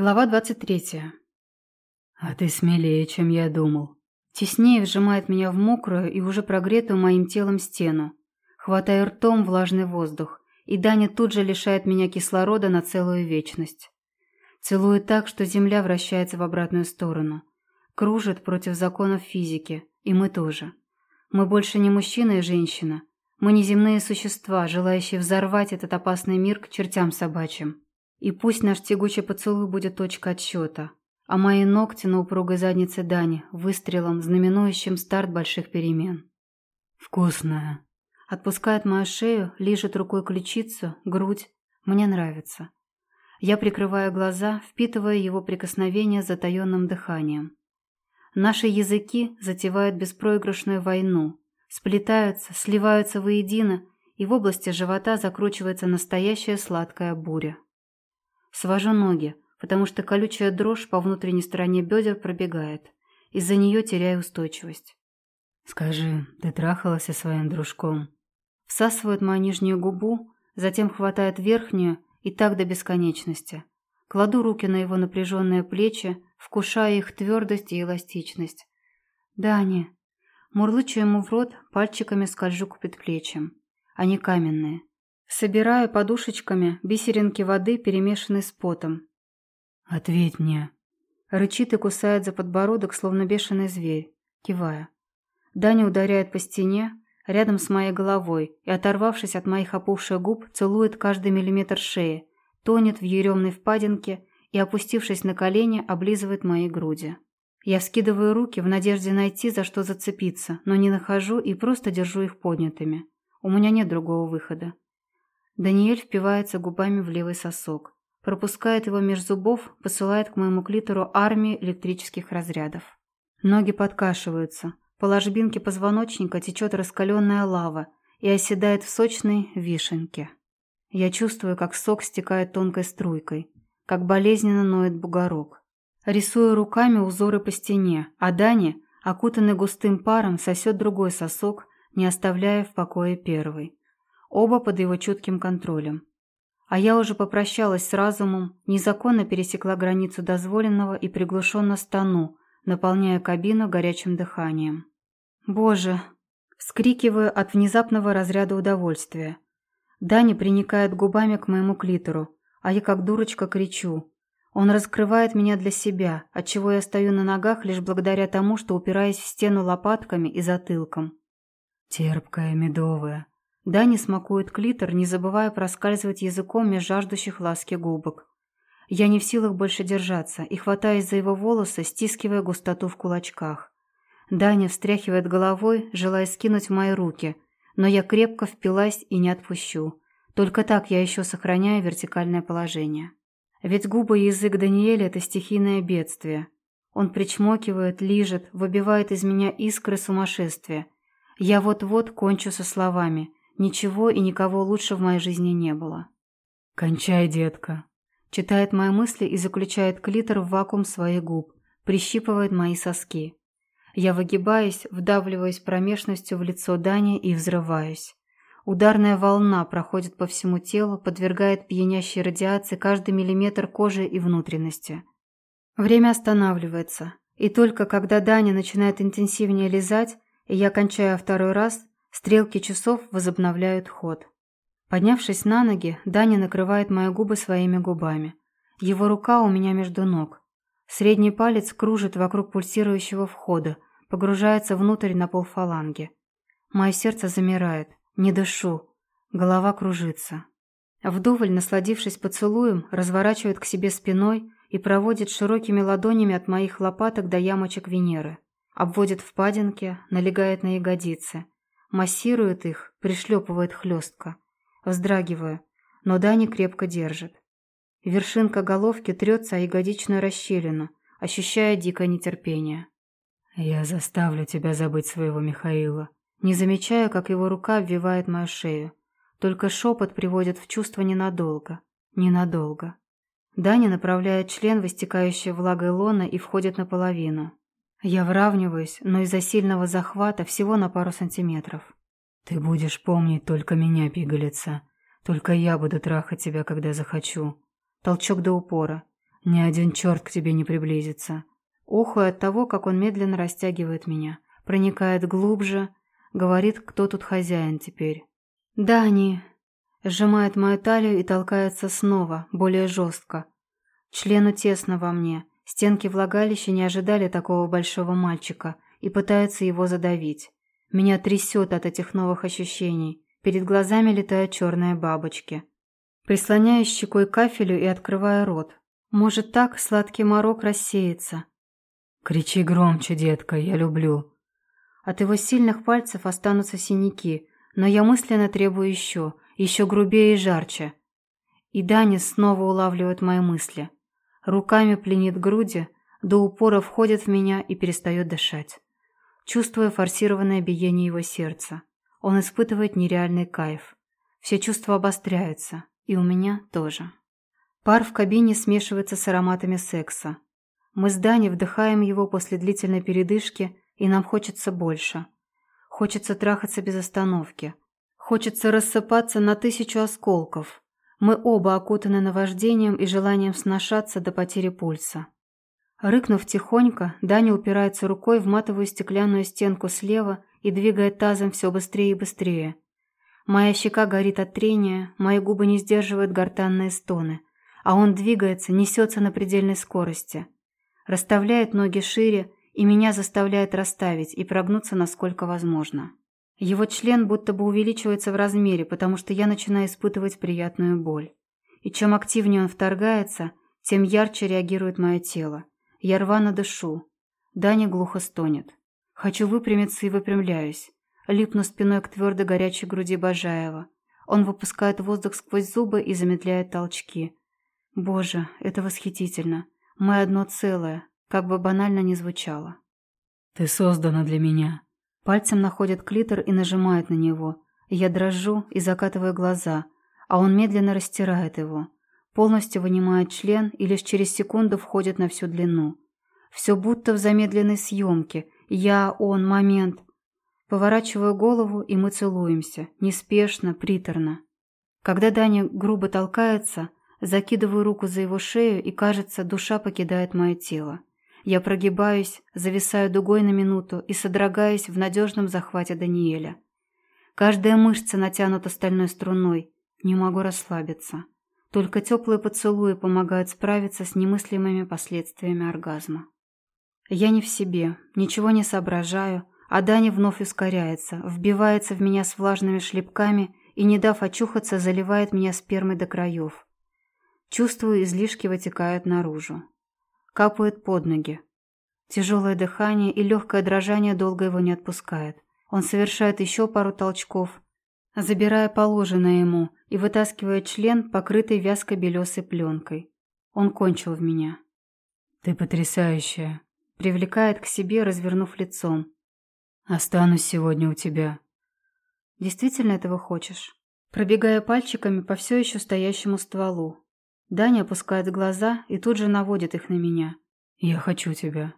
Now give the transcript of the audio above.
Глава 23. «А ты смелее, чем я думал». Теснее вжимает меня в мокрую и уже прогретую моим телом стену. Хватаю ртом влажный воздух, и Даня тут же лишает меня кислорода на целую вечность. Целует так, что земля вращается в обратную сторону. Кружит против законов физики, и мы тоже. Мы больше не мужчина и женщина. Мы неземные существа, желающие взорвать этот опасный мир к чертям собачьим. И пусть наш тягучий поцелуй будет точка отсчета, а мои ногти на упругой заднице Дани выстрелом, знаменующим старт больших перемен. «Вкусная». Отпускает мою шею, лижет рукой ключицу, грудь. Мне нравится. Я прикрываю глаза, впитывая его прикосновение затаенным дыханием. Наши языки затевают беспроигрышную войну, сплетаются, сливаются воедино, и в области живота закручивается настоящая сладкая буря. Свожу ноги, потому что колючая дрожь по внутренней стороне бедер пробегает. Из-за нее теряю устойчивость. «Скажи, ты трахалась со своим дружком?» Всасывает мою нижнюю губу, затем хватает верхнюю и так до бесконечности. Кладу руки на его напряженные плечи, вкушая их твердость и эластичность. «Дани!» Мурлычу ему в рот, пальчиками скольжу к предплечьям. Они каменные. Собираю подушечками бисеринки воды, перемешанные с потом. «Ответь мне!» Рычит и кусает за подбородок, словно бешеный зверь, кивая. Даня ударяет по стене, рядом с моей головой, и, оторвавшись от моих опухших губ, целует каждый миллиметр шеи, тонет в еремной впадинке и, опустившись на колени, облизывает мои груди. Я вскидываю руки в надежде найти, за что зацепиться, но не нахожу и просто держу их поднятыми. У меня нет другого выхода. Даниэль впивается губами в левый сосок, пропускает его меж зубов, посылает к моему клитору армии электрических разрядов. Ноги подкашиваются, по ложбинке позвоночника течет раскаленная лава и оседает в сочной вишенке. Я чувствую, как сок стекает тонкой струйкой, как болезненно ноет бугорок. Рисую руками узоры по стене, а Дани, окутанный густым паром, сосет другой сосок, не оставляя в покое первый. Оба под его чутким контролем. А я уже попрощалась с разумом, незаконно пересекла границу дозволенного и приглушенно стану, наполняя кабину горячим дыханием. «Боже!» Вскрикиваю от внезапного разряда удовольствия. Дани приникает губами к моему клитору, а я как дурочка кричу. Он раскрывает меня для себя, отчего я стою на ногах лишь благодаря тому, что упираюсь в стену лопатками и затылком. «Терпкая, медовая», Дани смакует клитор, не забывая проскальзывать языком меж жаждущих ласки губок. Я не в силах больше держаться и хватаюсь за его волосы, стискивая густоту в кулачках. Даня встряхивает головой, желая скинуть в мои руки, но я крепко впилась и не отпущу. Только так я еще сохраняю вертикальное положение. Ведь губы и язык Даниэля – это стихийное бедствие. Он причмокивает, лижет, выбивает из меня искры сумасшествия. Я вот-вот кончу со словами – Ничего и никого лучше в моей жизни не было. «Кончай, детка!» Читает мои мысли и заключает клитор в вакуум своих губ, прищипывает мои соски. Я выгибаюсь, вдавливаюсь промежностью в лицо Дани и взрываюсь. Ударная волна проходит по всему телу, подвергает пьянящей радиации каждый миллиметр кожи и внутренности. Время останавливается, и только когда Даня начинает интенсивнее лизать, и я кончаю второй раз, Стрелки часов возобновляют ход. Поднявшись на ноги, Даня накрывает мои губы своими губами. Его рука у меня между ног. Средний палец кружит вокруг пульсирующего входа, погружается внутрь на полфаланги. Мое сердце замирает, не дышу, голова кружится. Вдоволь, насладившись поцелуем, разворачивает к себе спиной и проводит широкими ладонями от моих лопаток до ямочек Венеры. Обводит впадинки, налегает на ягодицы – Массирует их, пришлепывает хлестко. Вздрагиваю, но Дани крепко держит. Вершинка головки трется о ягодичную расщелину, ощущая дикое нетерпение. «Я заставлю тебя забыть своего Михаила». Не замечая, как его рука обвивает мою шею. Только шепот приводит в чувство ненадолго. Ненадолго. Даня направляет член в истекающее влагой лона и входит наполовину. Я вравниваюсь, но из-за сильного захвата всего на пару сантиметров. «Ты будешь помнить только меня, пигалица. Только я буду трахать тебя, когда захочу». Толчок до упора. Ни один черт к тебе не приблизится. Охуя от того, как он медленно растягивает меня, проникает глубже, говорит, кто тут хозяин теперь. «Дани!» Сжимает мою талию и толкается снова, более жестко. Члену тесно во мне. Стенки влагалища не ожидали такого большого мальчика и пытаются его задавить. Меня трясет от этих новых ощущений. Перед глазами летают черные бабочки. Прислоняюсь щекой к кафелю и открываю рот. Может, так сладкий морок рассеется. «Кричи громче, детка, я люблю». От его сильных пальцев останутся синяки, но я мысленно требую еще, еще грубее и жарче. И Даня снова улавливает мои мысли. Руками пленит груди, до упора входит в меня и перестает дышать. Чувствуя форсированное биение его сердца, он испытывает нереальный кайф. Все чувства обостряются, и у меня тоже. Пар в кабине смешивается с ароматами секса. Мы с Даней вдыхаем его после длительной передышки, и нам хочется больше. Хочется трахаться без остановки. Хочется рассыпаться на тысячу осколков. Мы оба окутаны наваждением и желанием сношаться до потери пульса. Рыкнув тихонько, Даня упирается рукой в матовую стеклянную стенку слева и двигает тазом все быстрее и быстрее. Моя щека горит от трения, мои губы не сдерживают гортанные стоны, а он двигается, несется на предельной скорости. Расставляет ноги шире и меня заставляет расставить и прогнуться насколько возможно. Его член будто бы увеличивается в размере, потому что я начинаю испытывать приятную боль. И чем активнее он вторгается, тем ярче реагирует мое тело. Я рвано дышу. Даня глухо стонет. Хочу выпрямиться и выпрямляюсь. Липну спиной к твердой горячей груди Бажаева. Он выпускает воздух сквозь зубы и замедляет толчки. Боже, это восхитительно. Мы одно целое, как бы банально ни звучало. «Ты создана для меня». Пальцем находит клитор и нажимает на него. Я дрожу и закатываю глаза, а он медленно растирает его полностью вынимает член и лишь через секунду входит на всю длину. Все будто в замедленной съемке. Я, он, момент. Поворачиваю голову, и мы целуемся. Неспешно, приторно. Когда Даня грубо толкается, закидываю руку за его шею, и, кажется, душа покидает мое тело. Я прогибаюсь, зависаю дугой на минуту и содрогаюсь в надежном захвате Даниэля. Каждая мышца натянута стальной струной. Не могу расслабиться. Только теплые поцелуи помогают справиться с немыслимыми последствиями оргазма. Я не в себе, ничего не соображаю, а Даня вновь ускоряется, вбивается в меня с влажными шлепками и, не дав очухаться, заливает меня спермой до краев. Чувствую, излишки вытекают наружу. Капает под ноги. Тяжелое дыхание и легкое дрожание долго его не отпускает. Он совершает еще пару толчков, забирая положенное ему и вытаскивая член, покрытый вязкой белесой пленкой. Он кончил в меня. «Ты потрясающая!» Привлекает к себе, развернув лицом. «Останусь сегодня у тебя». «Действительно этого хочешь?» Пробегая пальчиками по все еще стоящему стволу. Даня опускает глаза и тут же наводит их на меня. «Я хочу тебя».